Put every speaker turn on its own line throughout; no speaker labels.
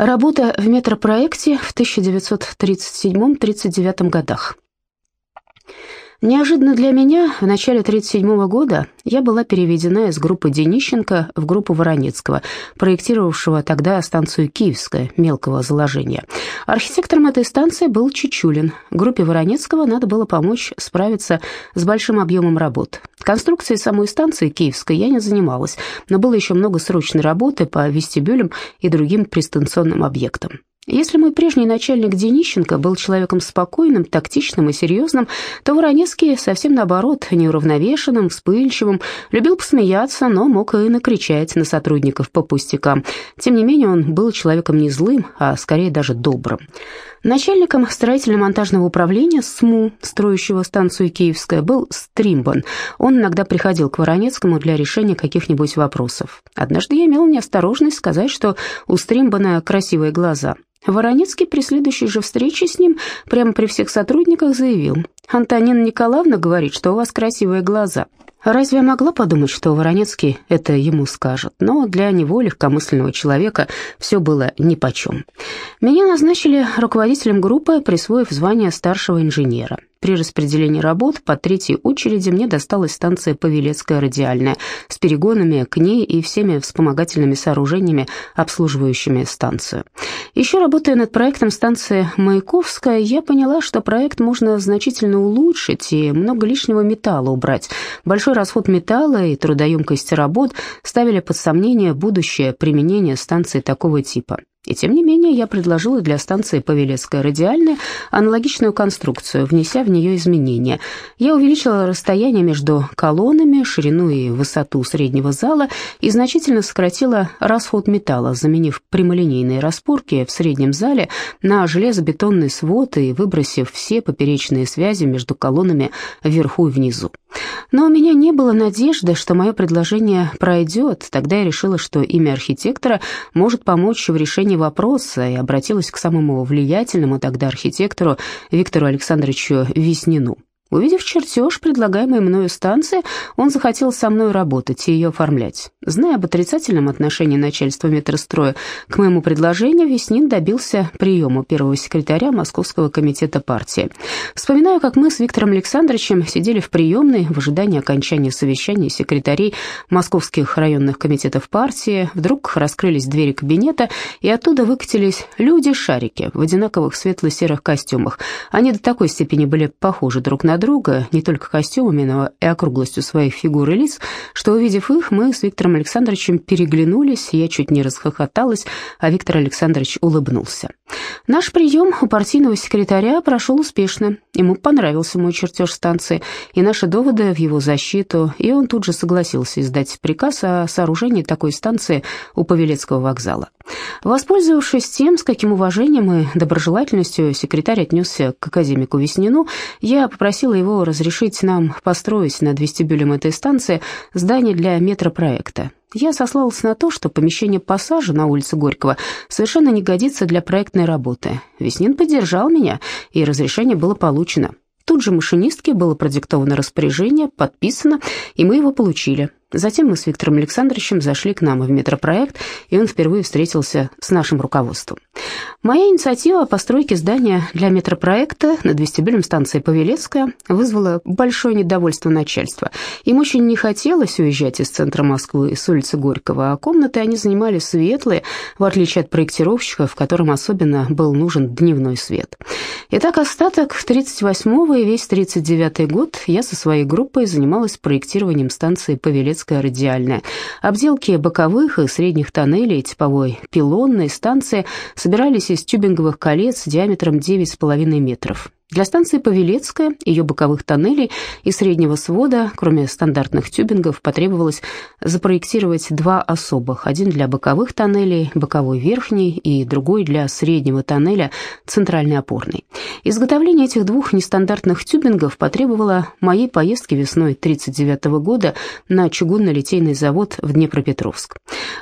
Работа в метропроекте в 1937-39 годах. Неожиданно для меня, в начале 1937 года я была переведена из группы Денищенко в группу Воронецкого, проектировавшего тогда станцию Киевская мелкого заложения. Архитектором этой станции был Чичулин. Группе Воронецкого надо было помочь справиться с большим объемом работ. Конструкцией самой станции Киевской я не занималась, но было еще много срочной работы по вестибюлям и другим пристанционным объектам. Если мой прежний начальник Денищенко был человеком спокойным, тактичным и серьезным, то Воронецкий совсем наоборот, неуравновешенным, вспыльчивым, любил посмеяться, но мог и накричать на сотрудников по пустякам. Тем не менее, он был человеком не злым, а скорее даже добрым. Начальником строительно-монтажного управления СМУ, строящего станцию Киевская, был Стримбан. Он иногда приходил к Воронецкому для решения каких-нибудь вопросов. Однажды я имел неосторожность сказать, что у Стримбана красивые глаза. Воронецкий при следующей же встрече с ним прямо при всех сотрудниках заявил, «Антонина Николаевна говорит, что у вас красивые глаза». Разве могла подумать, что Воронецкий это ему скажет? Но для него, легкомысленного человека, все было нипочем. Меня назначили руководителем группы, присвоив звание старшего инженера. При распределении работ по третьей очереди мне досталась станция Павелецкая радиальная с перегонами к ней и всеми вспомогательными сооружениями, обслуживающими станцию. Еще работая над проектом станции Маяковская, я поняла, что проект можно значительно улучшить и много лишнего металла убрать. Большой расход металла и трудоемкость работ ставили под сомнение будущее применение станции такого типа. И тем не менее я предложила для станции Павелецкая радиальная аналогичную конструкцию, внеся в нее изменения. Я увеличила расстояние между колоннами, ширину и высоту среднего зала и значительно сократила расход металла, заменив прямолинейные распорки в среднем зале на железобетонный свод и выбросив все поперечные связи между колоннами вверху и внизу. Но у меня не было надежды, что мое предложение пройдет. Тогда я решила, что имя архитектора может помочь в решении вопроса и обратилась к самому влиятельному тогда архитектору Виктору Александровичу Веснину. Увидев чертеж, предлагаемый мною станции, он захотел со мной работать и ее оформлять. Зная об отрицательном отношении начальства метростроя к моему предложению, Веснин добился приема первого секретаря Московского комитета партии. Вспоминаю, как мы с Виктором Александровичем сидели в приемной в ожидании окончания совещания секретарей московских районных комитетов партии. Вдруг раскрылись двери кабинета, и оттуда выкатились люди-шарики в одинаковых светло-серых костюмах. Они до такой степени были похожи друг на друга, не только костюмами, но и округлостью своих фигур и лиц, что, увидев их, мы с Виктором Александровичем переглянулись, я чуть не расхохоталась, а Виктор Александрович улыбнулся. Наш прием у партийного секретаря прошел успешно. Ему понравился мой чертеж станции и наши доводы в его защиту, и он тут же согласился издать приказ о сооружении такой станции у Павелецкого вокзала. Воспользовавшись тем, с каким уважением и доброжелательностью секретарь отнесся к академику Веснину, я попросила его разрешить нам построить над вестибюлем этой станции здание для метропроекта. Я сослалась на то, что помещение пассажа на улице Горького совершенно не годится для проектной работы. Веснин поддержал меня, и разрешение было получено. Тут же машинистке было продиктовано распоряжение, подписано, и мы его получили. Затем мы с Виктором Александровичем зашли к нам в метропроект, и он впервые встретился с нашим руководством. Моя инициатива о постройке здания для метропроекта над вестибюлем станции Павелецкая вызвала большое недовольство начальства. Им очень не хотелось уезжать из центра Москвы, с улицы Горького, а комнаты они занимали светлые, в отличие от проектировщиков, которым особенно был нужен дневной свет. Итак, остаток 38-го и весь 39-й год я со своей группой занималась проектированием станции Павелецкая Советская радиальная. Обделки боковых и средних тоннелей типовой пилонной станции собирались из тюбинговых колец диаметром 9,5 метров. Для станции Павелецкая, ее боковых тоннелей и среднего свода, кроме стандартных тюбингов, потребовалось запроектировать два особых. Один для боковых тоннелей, боковой верхний, и другой для среднего тоннеля, центральный опорный. Изготовление этих двух нестандартных тюбингов потребовало моей поездки весной 1939 года на чугунно-литейный завод в Днепропетровск.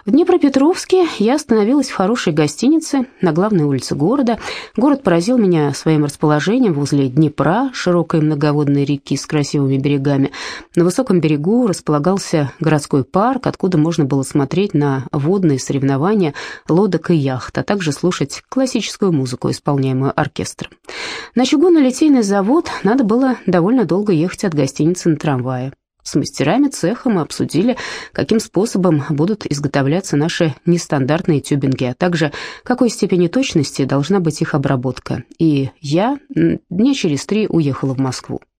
В Днепропетровске я остановилась в хорошей гостинице на главной улице города. Город поразил меня своим расположением возле Днепра, широкой многоводной реки с красивыми берегами. На высоком берегу располагался городской парк, откуда можно было смотреть на водные соревнования лодок и яхт, а также слушать классическую музыку, исполняемую оркестром. На чугунно-литейный завод надо было довольно долго ехать от гостиницы на трамвае. С мастерами цеха мы обсудили, каким способом будут изготовляться наши нестандартные тюбинги, а также какой степени точности должна быть их обработка. И я дня через три уехала в Москву.